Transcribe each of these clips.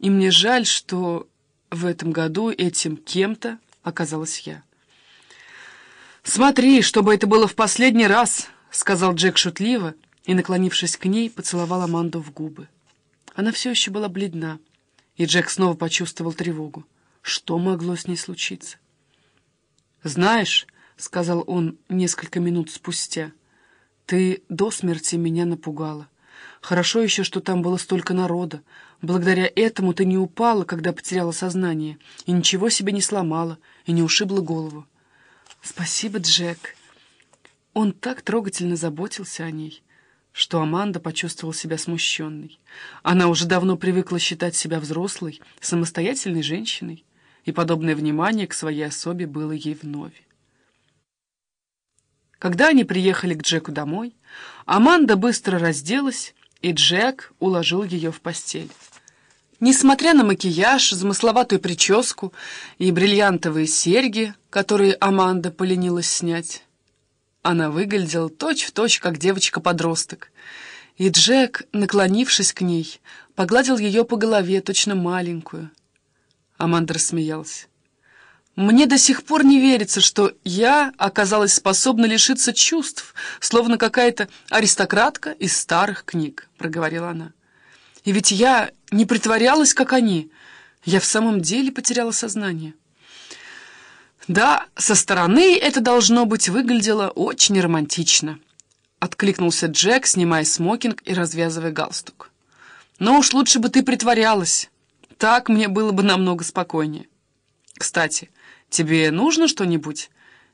И мне жаль, что в этом году этим кем-то оказалась я. «Смотри, чтобы это было в последний раз», — сказал Джек шутливо, и, наклонившись к ней, поцеловал Аманду в губы. Она все еще была бледна, и Джек снова почувствовал тревогу. Что могло с ней случиться? «Знаешь», — сказал он несколько минут спустя, — «ты до смерти меня напугала. Хорошо еще, что там было столько народа. Благодаря этому ты не упала, когда потеряла сознание, и ничего себе не сломала, и не ушибла голову. Спасибо, Джек. Он так трогательно заботился о ней, что Аманда почувствовала себя смущенной. Она уже давно привыкла считать себя взрослой, самостоятельной женщиной, и подобное внимание к своей особе было ей вновь. Когда они приехали к Джеку домой, Аманда быстро разделась, и Джек уложил ее в постель. Несмотря на макияж, замысловатую прическу и бриллиантовые серьги, которые Аманда поленилась снять, она выглядела точь-в-точь, точь, как девочка-подросток. И Джек, наклонившись к ней, погладил ее по голове, точно маленькую. Аманда рассмеялась. «Мне до сих пор не верится, что я оказалась способна лишиться чувств, словно какая-то аристократка из старых книг», — проговорила она. «И ведь я не притворялась, как они. Я в самом деле потеряла сознание». «Да, со стороны это, должно быть, выглядело очень романтично», — откликнулся Джек, снимая смокинг и развязывая галстук. «Но уж лучше бы ты притворялась. Так мне было бы намного спокойнее. Кстати, тебе нужно что-нибудь?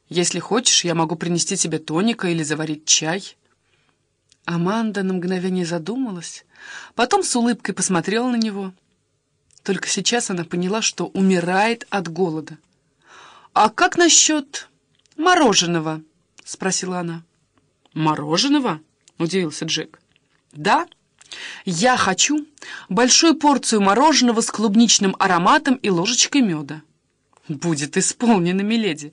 Если хочешь, я могу принести тебе тоника или заварить чай». Аманда на мгновение задумалась, потом с улыбкой посмотрела на него. Только сейчас она поняла, что умирает от голода. «А как насчет мороженого?» — спросила она. «Мороженого?» — удивился Джек. «Да, я хочу большую порцию мороженого с клубничным ароматом и ложечкой меда». «Будет исполнено, миледи!»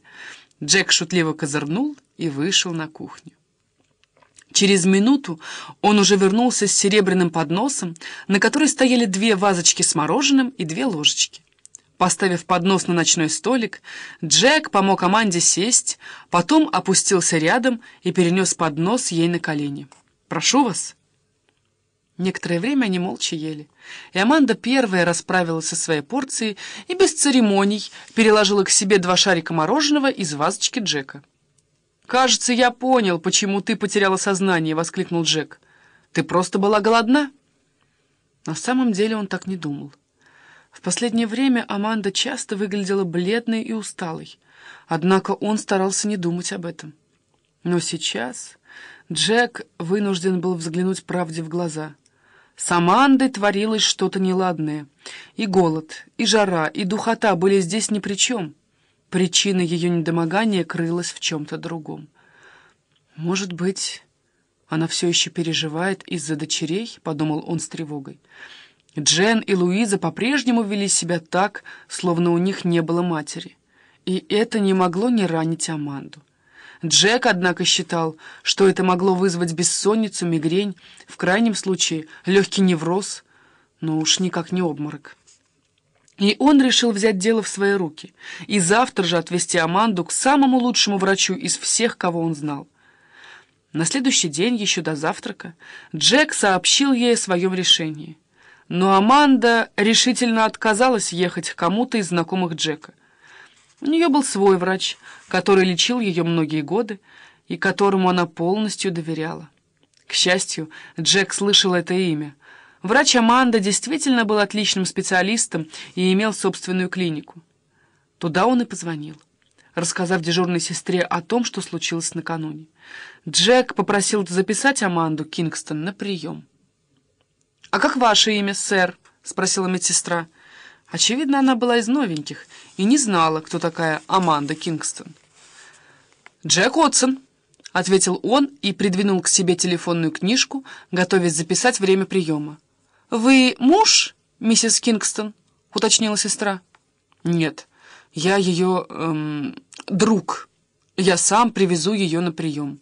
Джек шутливо козырнул и вышел на кухню. Через минуту он уже вернулся с серебряным подносом, на которой стояли две вазочки с мороженым и две ложечки. Поставив поднос на ночной столик, Джек помог Аманде сесть, потом опустился рядом и перенес поднос ей на колени. «Прошу вас». Некоторое время они молча ели, и Аманда первая расправилась со своей порцией и без церемоний переложила к себе два шарика мороженого из вазочки Джека. «Кажется, я понял, почему ты потеряла сознание», — воскликнул Джек. «Ты просто была голодна?» На самом деле он так не думал. В последнее время Аманда часто выглядела бледной и усталой, однако он старался не думать об этом. Но сейчас Джек вынужден был взглянуть правде в глаза. С Амандой творилось что-то неладное. И голод, и жара, и духота были здесь ни при чем. Причина ее недомогания крылась в чем-то другом. «Может быть, она все еще переживает из-за дочерей?» — подумал он с тревогой. Джен и Луиза по-прежнему вели себя так, словно у них не было матери. И это не могло не ранить Аманду. Джек, однако, считал, что это могло вызвать бессонницу, мигрень, в крайнем случае легкий невроз, но уж никак не обморок. И он решил взять дело в свои руки и завтра же отвезти Аманду к самому лучшему врачу из всех, кого он знал. На следующий день, еще до завтрака, Джек сообщил ей о своем решении. Но Аманда решительно отказалась ехать к кому-то из знакомых Джека. У нее был свой врач, который лечил ее многие годы и которому она полностью доверяла. К счастью, Джек слышал это имя. Врач Аманда действительно был отличным специалистом и имел собственную клинику. Туда он и позвонил, рассказав дежурной сестре о том, что случилось накануне. Джек попросил записать Аманду Кингстон на прием. «А как ваше имя, сэр?» — спросила медсестра. Очевидно, она была из новеньких и не знала, кто такая Аманда Кингстон. «Джек Отсон», — ответил он и придвинул к себе телефонную книжку, готовясь записать время приема. «Вы муж, миссис Кингстон?» — уточнила сестра. «Нет, я ее эм, друг. Я сам привезу ее на прием».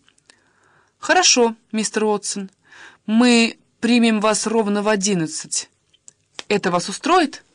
«Хорошо, мистер Отсон. Мы примем вас ровно в одиннадцать. Это вас устроит?»